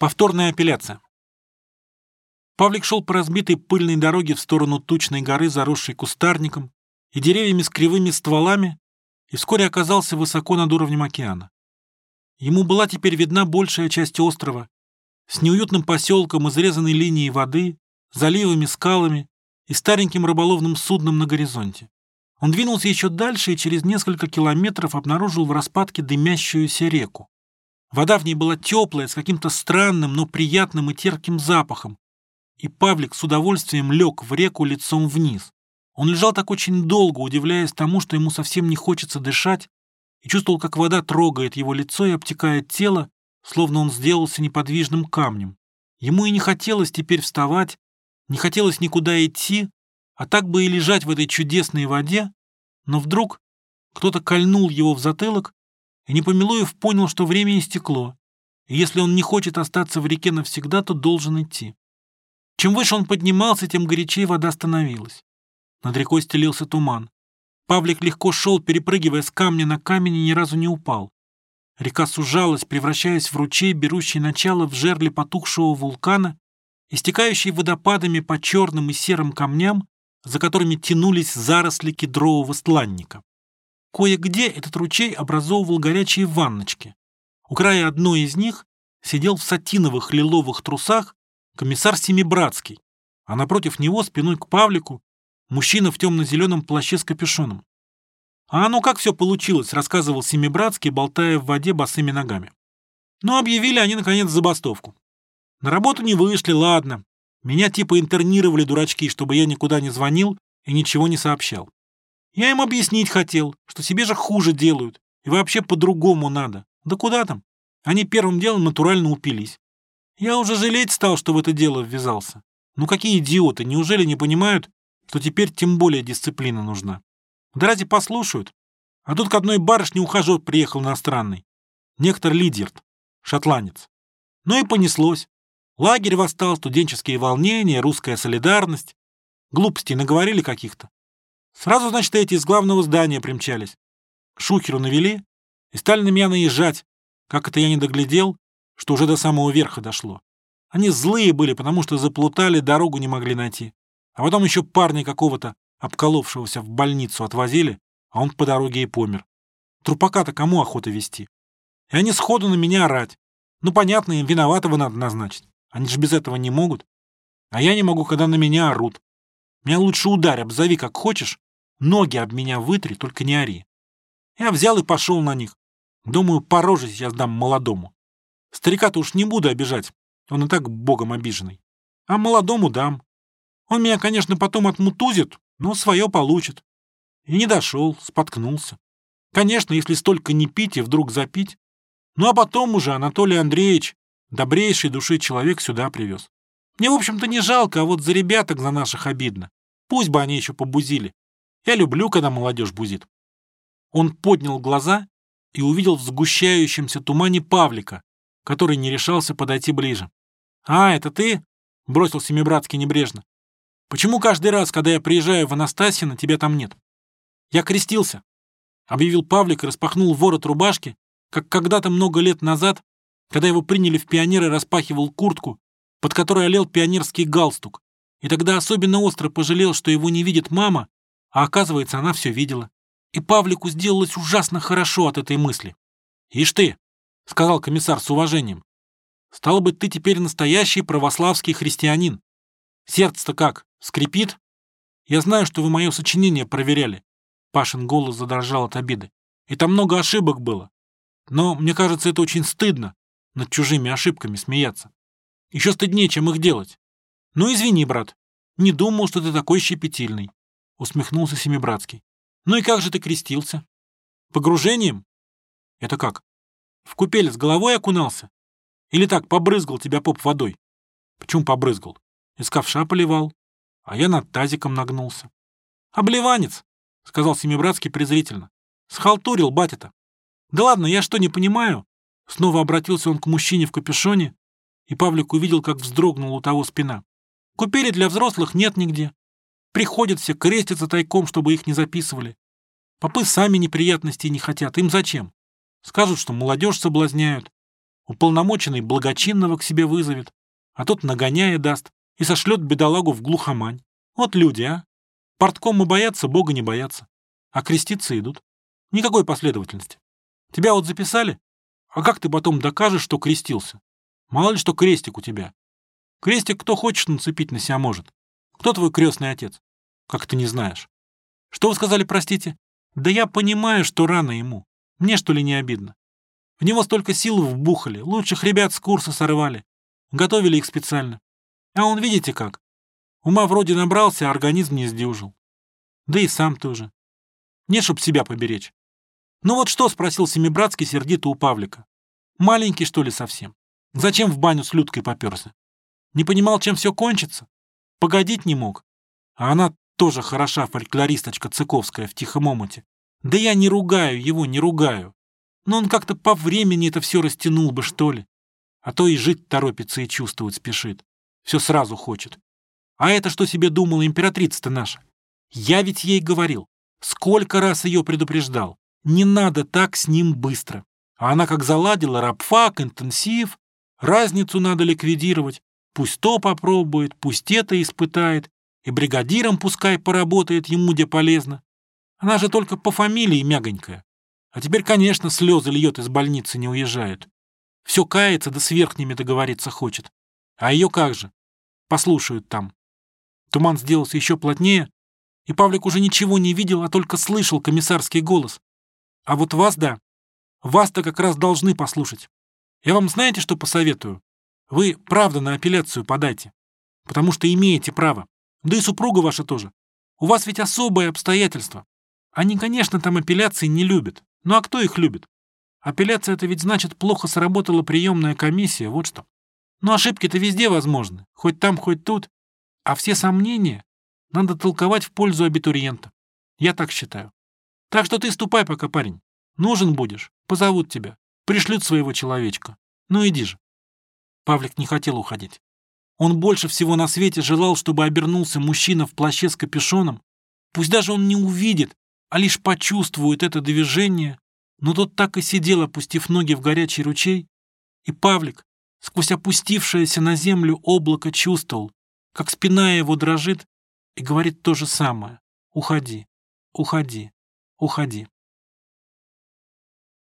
Повторная апелляция. Павлик шел по разбитой пыльной дороге в сторону тучной горы, заросшей кустарником и деревьями с кривыми стволами, и вскоре оказался высоко над уровнем океана. Ему была теперь видна большая часть острова, с неуютным поселком, изрезанной линией воды, заливами, скалами и стареньким рыболовным судном на горизонте. Он двинулся еще дальше и через несколько километров обнаружил в распадке дымящуюся реку. Вода в ней была теплая, с каким-то странным, но приятным и терпким запахом, и Павлик с удовольствием лег в реку лицом вниз. Он лежал так очень долго, удивляясь тому, что ему совсем не хочется дышать, и чувствовал, как вода трогает его лицо и обтекает тело, словно он сделался неподвижным камнем. Ему и не хотелось теперь вставать, не хотелось никуда идти, а так бы и лежать в этой чудесной воде, но вдруг кто-то кольнул его в затылок, и Непомилуев понял, что время истекло, и если он не хочет остаться в реке навсегда, то должен идти. Чем выше он поднимался, тем горячее вода становилась. Над рекой стелился туман. Павлик легко шел, перепрыгивая с камня на камень и ни разу не упал. Река сужалась, превращаясь в ручей, берущий начало в жерле потухшего вулкана, истекающий водопадами по черным и серым камням, за которыми тянулись заросли кедрового стланника. Кое-где этот ручей образовывал горячие ванночки. У края одной из них сидел в сатиновых лиловых трусах комиссар Семибратский, а напротив него, спиной к Павлику, мужчина в темно-зеленом плаще с капюшоном. А оно как все получилось, рассказывал Семибратский, болтая в воде босыми ногами. Но объявили они, наконец, забастовку. На работу не вышли, ладно. Меня типа интернировали дурачки, чтобы я никуда не звонил и ничего не сообщал. Я им объяснить хотел, что себе же хуже делают, и вообще по-другому надо. Да куда там? Они первым делом натурально упились. Я уже жалеть стал, что в это дело ввязался. Ну какие идиоты, неужели не понимают, что теперь тем более дисциплина нужна? Да ради послушают. А тут к одной барышне ухажер приехал иностранный. Нектор Лидерт, шотландец. Ну и понеслось. Лагерь восстал, студенческие волнения, русская солидарность. Глупостей наговорили каких-то. Сразу, значит, эти из главного здания примчались. Шухеру навели и стали на меня наезжать. Как это я не доглядел, что уже до самого верха дошло. Они злые были, потому что заплутали, дорогу не могли найти. А потом еще парня какого-то обколовшегося в больницу отвозили, а он по дороге и помер. Трупака-то кому охота вести? И они сходу на меня орать. Ну, понятно, им виноватого надо назначить. Они же без этого не могут. А я не могу, когда на меня орут. Меня лучше ударь, обзови как хочешь, ноги об меня вытри, только не ори. Я взял и пошел на них. Думаю, по роже сейчас дам молодому. Старика-то уж не буду обижать, он и так богом обиженный. А молодому дам. Он меня, конечно, потом отмутузит, но свое получит. И не дошел, споткнулся. Конечно, если столько не пить и вдруг запить. Ну а потом уже Анатолий Андреевич, добрейший души человек, сюда привез. Мне, в общем-то, не жалко, а вот за ребяток за наших обидно. Пусть бы они еще побузили. Я люблю, когда молодежь бузит. Он поднял глаза и увидел в сгущающемся тумане Павлика, который не решался подойти ближе. «А, это ты?» — бросил Семибратский небрежно. Почему каждый раз, когда я приезжаю в Анастасино, тебя там нет? Я крестился, объявил Павлик и распахнул ворот рубашки, как когда-то много лет назад, когда его приняли в пионеры, распахивал куртку, под которой олел пионерский галстук, и тогда особенно остро пожалел, что его не видит мама, а оказывается, она все видела. И Павлику сделалось ужасно хорошо от этой мысли. «Ишь ты», — сказал комиссар с уважением, — «стало быть, ты теперь настоящий православский христианин. Сердце-то как, скрипит? Я знаю, что вы мое сочинение проверяли. Пашин голос задрожал от обиды. И там много ошибок было. Но мне кажется, это очень стыдно над чужими ошибками смеяться. Еще стыднее, чем их делать. Ну, извини, брат. Не думал, что ты такой щепетильный. Усмехнулся Семибратский. Ну и как же ты крестился? Погружением? Это как? В купель с головой окунался? Или так, побрызгал тебя поп водой? Почему побрызгал? Из ковша поливал, а я над тазиком нагнулся. «Обливанец!» — сказал Семибратский презрительно. «Схалтурил батя-то!» «Да ладно, я что, не понимаю?» Снова обратился он к мужчине в капюшоне, и Павлик увидел, как вздрогнула у того спина. «Купели для взрослых нет нигде. Приходят все, крестятся тайком, чтобы их не записывали. Попы сами неприятностей не хотят, им зачем? Скажут, что молодежь соблазняют. Уполномоченный благочинного к себе вызовет, а тот нагоняя даст и сошлет бедолагу в глухомань. Вот люди, а! Порткома боятся, Бога не боятся. А креститься идут. Никакой последовательности. Тебя вот записали? А как ты потом докажешь, что крестился? Мало ли что крестик у тебя. Крестик кто хочет нацепить на себя может. Кто твой крестный отец? Как ты не знаешь? Что вы сказали, простите? Да я понимаю, что рано ему. Мне что ли не обидно? В него столько сил вбухали, лучших ребят с курса сорвали. Готовили их специально. А он, видите как? Ума вроде набрался, а организм не сдюжил. Да и сам тоже. Не, чтоб себя поберечь. «Ну вот что?» — спросил Семибратский сердито у Павлика. «Маленький, что ли, совсем? Зачем в баню с Людкой поперся? Не понимал, чем все кончится? Погодить не мог? А она тоже хороша фольклористочка Цыковская в тихом омуте. Да я не ругаю его, не ругаю. Но он как-то по времени это все растянул бы, что ли. А то и жить торопится и чувствовать спешит. Все сразу хочет. А это что себе думала императрица-то наша? Я ведь ей говорил. Сколько раз ее предупреждал. Не надо так с ним быстро. А она как заладила рабфак, интенсив. Разницу надо ликвидировать. Пусть то попробует, пусть это испытает. И бригадиром пускай поработает ему где полезно. Она же только по фамилии мягонькая. А теперь, конечно, слезы льет из больницы, не уезжает. Все кается, да с верхними договориться хочет. А ее как же? Послушают там. Туман сделался еще плотнее, и Павлик уже ничего не видел, а только слышал комиссарский голос. А вот вас, да, вас-то как раз должны послушать. Я вам знаете, что посоветую? Вы, правда, на апелляцию подайте, потому что имеете право. Да и супруга ваша тоже. У вас ведь особые обстоятельства. Они, конечно, там апелляции не любят. Ну а кто их любит? Апелляция — это ведь значит, плохо сработала приемная комиссия, вот что. Но ошибки-то везде возможны, хоть там, хоть тут. А все сомнения надо толковать в пользу абитуриента. Я так считаю. Так что ты ступай пока, парень. Нужен будешь, позовут тебя, пришлют своего человечка. Ну иди же. Павлик не хотел уходить. Он больше всего на свете желал, чтобы обернулся мужчина в плаще с капюшоном. Пусть даже он не увидит, а лишь почувствует это движение, но тот так и сидел, опустив ноги в горячий ручей, и Павлик, сквозь опустившееся на землю облако, чувствовал, как спина его дрожит и говорит то же самое. «Уходи, уходи, уходи».